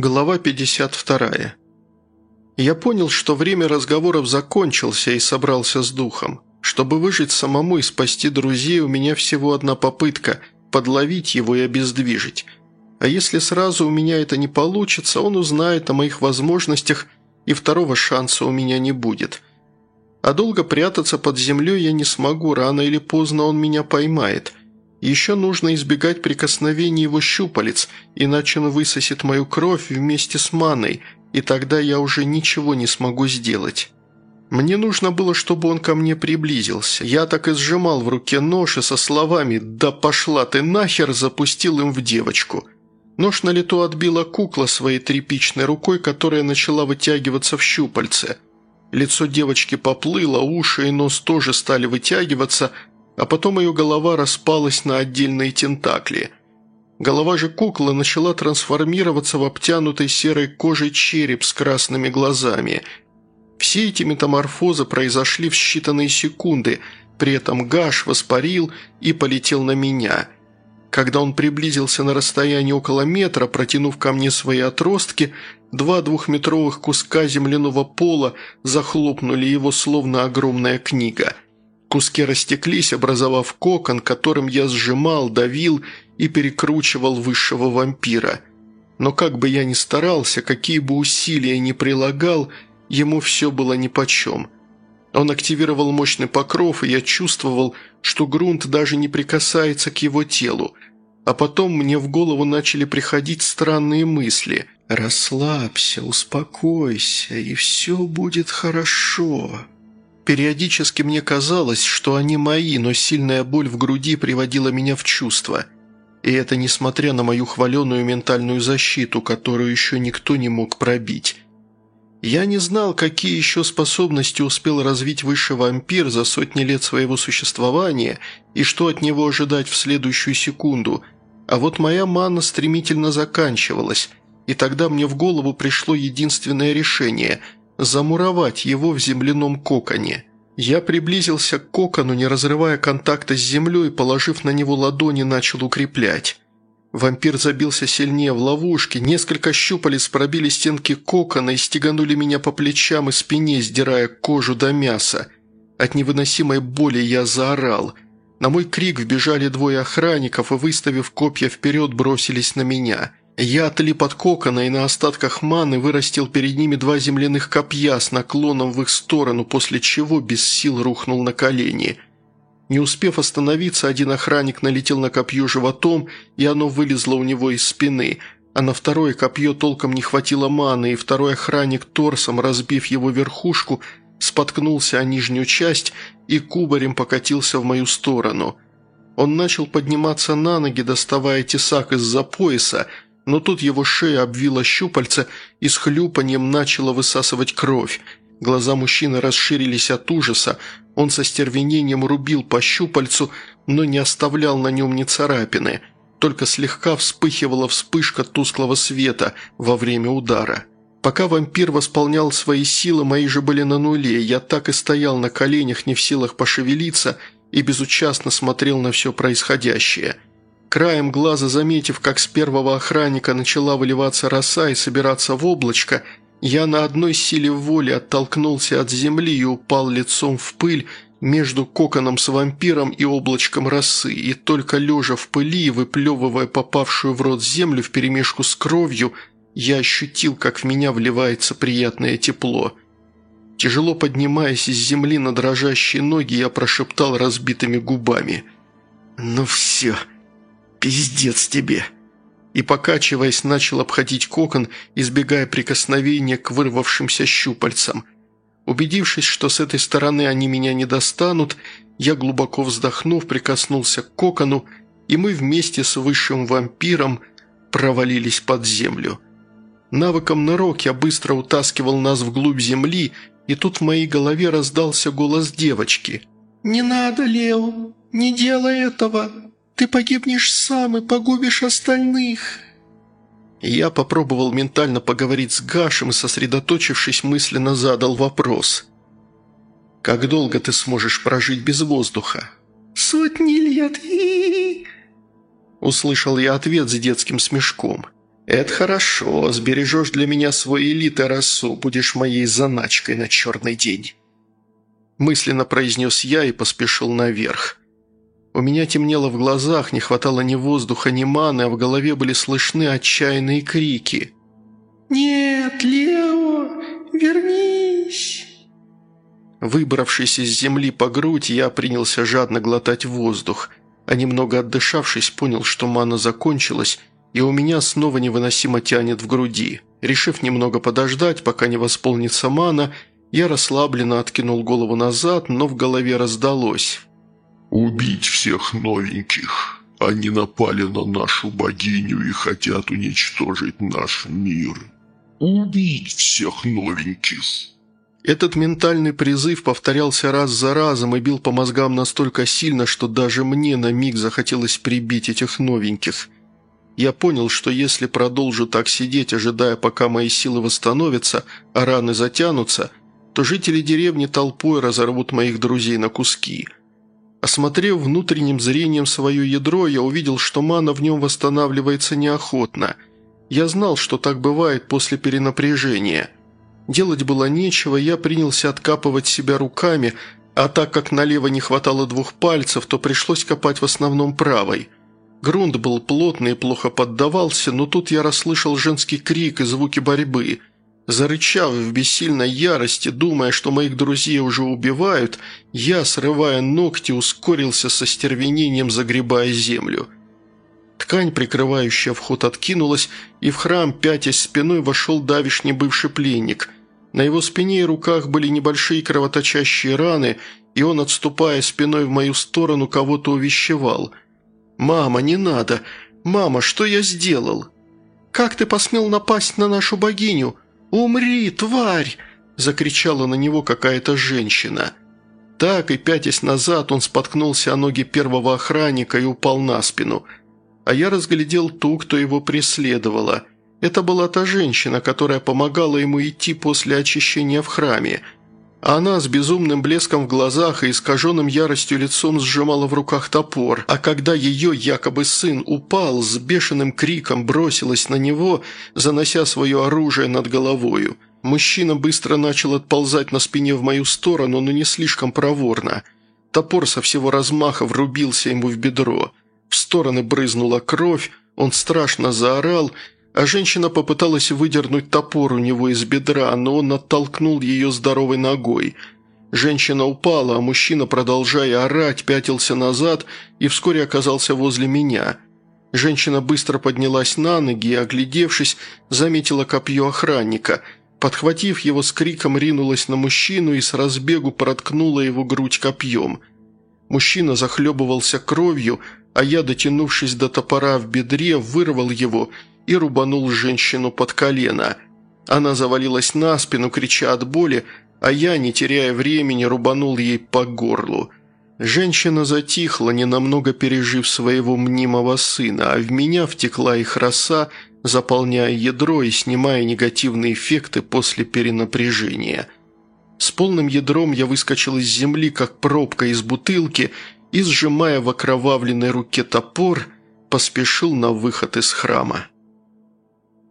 Глава 52. Я понял, что время разговоров закончился и собрался с духом. Чтобы выжить самому и спасти друзей, у меня всего одна попытка – подловить его и обездвижить. А если сразу у меня это не получится, он узнает о моих возможностях, и второго шанса у меня не будет. А долго прятаться под землей я не смогу, рано или поздно он меня поймает – еще нужно избегать прикосновений его щупалец, иначе он высосет мою кровь вместе с маной, и тогда я уже ничего не смогу сделать. Мне нужно было, чтобы он ко мне приблизился. Я так и сжимал в руке нож и со словами «Да пошла ты нахер!» запустил им в девочку. Нож на лету отбила кукла своей тряпичной рукой, которая начала вытягиваться в щупальце. Лицо девочки поплыло, уши и нос тоже стали вытягиваться, а потом ее голова распалась на отдельные тентакли. Голова же куклы начала трансформироваться в обтянутый серой кожей череп с красными глазами. Все эти метаморфозы произошли в считанные секунды, при этом Гаш воспарил и полетел на меня. Когда он приблизился на расстояние около метра, протянув ко мне свои отростки, два двухметровых куска земляного пола захлопнули его, словно огромная книга – Куски растеклись, образовав кокон, которым я сжимал, давил и перекручивал высшего вампира. Но как бы я ни старался, какие бы усилия ни прилагал, ему все было нипочем. Он активировал мощный покров, и я чувствовал, что грунт даже не прикасается к его телу. А потом мне в голову начали приходить странные мысли. «Расслабься, успокойся, и все будет хорошо». Периодически мне казалось, что они мои, но сильная боль в груди приводила меня в чувство. И это несмотря на мою хваленую ментальную защиту, которую еще никто не мог пробить. Я не знал, какие еще способности успел развить высший вампир за сотни лет своего существования и что от него ожидать в следующую секунду. А вот моя мана стремительно заканчивалась, и тогда мне в голову пришло единственное решение – замуровать его в земляном коконе. Я приблизился к кокону, не разрывая контакта с землей, положив на него ладони, начал укреплять. Вампир забился сильнее в ловушке, несколько щупалец пробили стенки кокона и стеганули меня по плечам и спине, сдирая кожу до мяса. От невыносимой боли я заорал. На мой крик вбежали двое охранников и, выставив копья вперед, бросились на меня – я отлип от кокона и на остатках маны вырастил перед ними два земляных копья с наклоном в их сторону, после чего без сил рухнул на колени. Не успев остановиться, один охранник налетел на копье животом, и оно вылезло у него из спины, а на второе копье толком не хватило маны, и второй охранник торсом, разбив его верхушку, споткнулся о нижнюю часть и кубарем покатился в мою сторону. Он начал подниматься на ноги, доставая тесак из-за пояса, но тут его шея обвила щупальца и с хлюпанием начала высасывать кровь. Глаза мужчины расширились от ужаса, он со стервенением рубил по щупальцу, но не оставлял на нем ни царапины, только слегка вспыхивала вспышка тусклого света во время удара. Пока вампир восполнял свои силы, мои же были на нуле, я так и стоял на коленях, не в силах пошевелиться, и безучастно смотрел на все происходящее – Краем глаза заметив, как с первого охранника начала выливаться роса и собираться в облачко, я на одной силе воли оттолкнулся от земли и упал лицом в пыль между коконом с вампиром и облачком росы, и только лежа в пыли, выплевывая попавшую в рот землю вперемешку с кровью, я ощутил, как в меня вливается приятное тепло. Тяжело поднимаясь из земли на дрожащие ноги, я прошептал разбитыми губами. «Ну все!» «Пиздец тебе!» И, покачиваясь, начал обходить кокон, избегая прикосновения к вырвавшимся щупальцам. Убедившись, что с этой стороны они меня не достанут, я, глубоко вздохнув, прикоснулся к кокону, и мы вместе с высшим вампиром провалились под землю. Навыком нырок я быстро утаскивал нас вглубь земли, и тут в моей голове раздался голос девочки. «Не надо, Лео, не делай этого!» Ты погибнешь сам и погубишь остальных!» Я попробовал ментально поговорить с Гашем и, сосредоточившись, мысленно задал вопрос. «Как долго ты сможешь прожить без воздуха?» «Сотни лет!» Услышал я ответ с детским смешком. «Это хорошо, сбережешь для меня свой элит расу, будешь моей заначкой на черный день». Мысленно произнес я и поспешил наверх. У меня темнело в глазах, не хватало ни воздуха, ни маны, а в голове были слышны отчаянные крики. «Нет, Лео, вернись!» Выбравшись из земли по грудь, я принялся жадно глотать воздух, а немного отдышавшись, понял, что мана закончилась, и у меня снова невыносимо тянет в груди. Решив немного подождать, пока не восполнится мана, я расслабленно откинул голову назад, но в голове раздалось. «Убить всех новеньких. Они напали на нашу богиню и хотят уничтожить наш мир. Убить всех новеньких». Этот ментальный призыв повторялся раз за разом и бил по мозгам настолько сильно, что даже мне на миг захотелось прибить этих новеньких. Я понял, что если продолжу так сидеть, ожидая, пока мои силы восстановятся, а раны затянутся, то жители деревни толпой разорвут моих друзей на куски. Осмотрев внутренним зрением свое ядро, я увидел, что мана в нем восстанавливается неохотно. Я знал, что так бывает после перенапряжения. Делать было нечего, я принялся откапывать себя руками, а так как налево не хватало двух пальцев, то пришлось копать в основном правой – Грунт был плотный и плохо поддавался, но тут я расслышал женский крик и звуки борьбы. Зарычав в бессильной ярости, думая, что моих друзей уже убивают, я, срывая ногти, ускорился со стервенением, загребая землю. Ткань, прикрывающая вход, откинулась, и в храм, пятясь спиной, вошел давишний бывший пленник. На его спине и руках были небольшие кровоточащие раны, и он, отступая спиной в мою сторону, кого-то увещевал – «Мама, не надо! Мама, что я сделал? Как ты посмел напасть на нашу богиню? Умри, тварь!» Закричала на него какая-то женщина. Так и пятясь назад он споткнулся о ноги первого охранника и упал на спину. А я разглядел ту, кто его преследовала. Это была та женщина, которая помогала ему идти после очищения в храме – она с безумным блеском в глазах и искаженным яростью лицом сжимала в руках топор, а когда ее якобы сын упал, с бешеным криком бросилась на него, занося свое оружие над головою. Мужчина быстро начал отползать на спине в мою сторону, но не слишком проворно. Топор со всего размаха врубился ему в бедро. В стороны брызнула кровь, он страшно заорал – а женщина попыталась выдернуть топор у него из бедра, но он оттолкнул ее здоровой ногой. Женщина упала, а мужчина, продолжая орать, пятился назад и вскоре оказался возле меня. Женщина быстро поднялась на ноги и, оглядевшись, заметила копье охранника. Подхватив его с криком, ринулась на мужчину и с разбегу проткнула его грудь копьем. Мужчина захлебывался кровью, а я, дотянувшись до топора в бедре, вырвал его и рубанул женщину под колено. Она завалилась на спину, крича от боли, а я, не теряя времени, рубанул ей по горлу. Женщина затихла, ненамного пережив своего мнимого сына, а в меня втекла их роса, заполняя ядро и снимая негативные эффекты после перенапряжения. С полным ядром я выскочил из земли, как пробка из бутылки, и, сжимая в окровавленной руке топор, поспешил на выход из храма.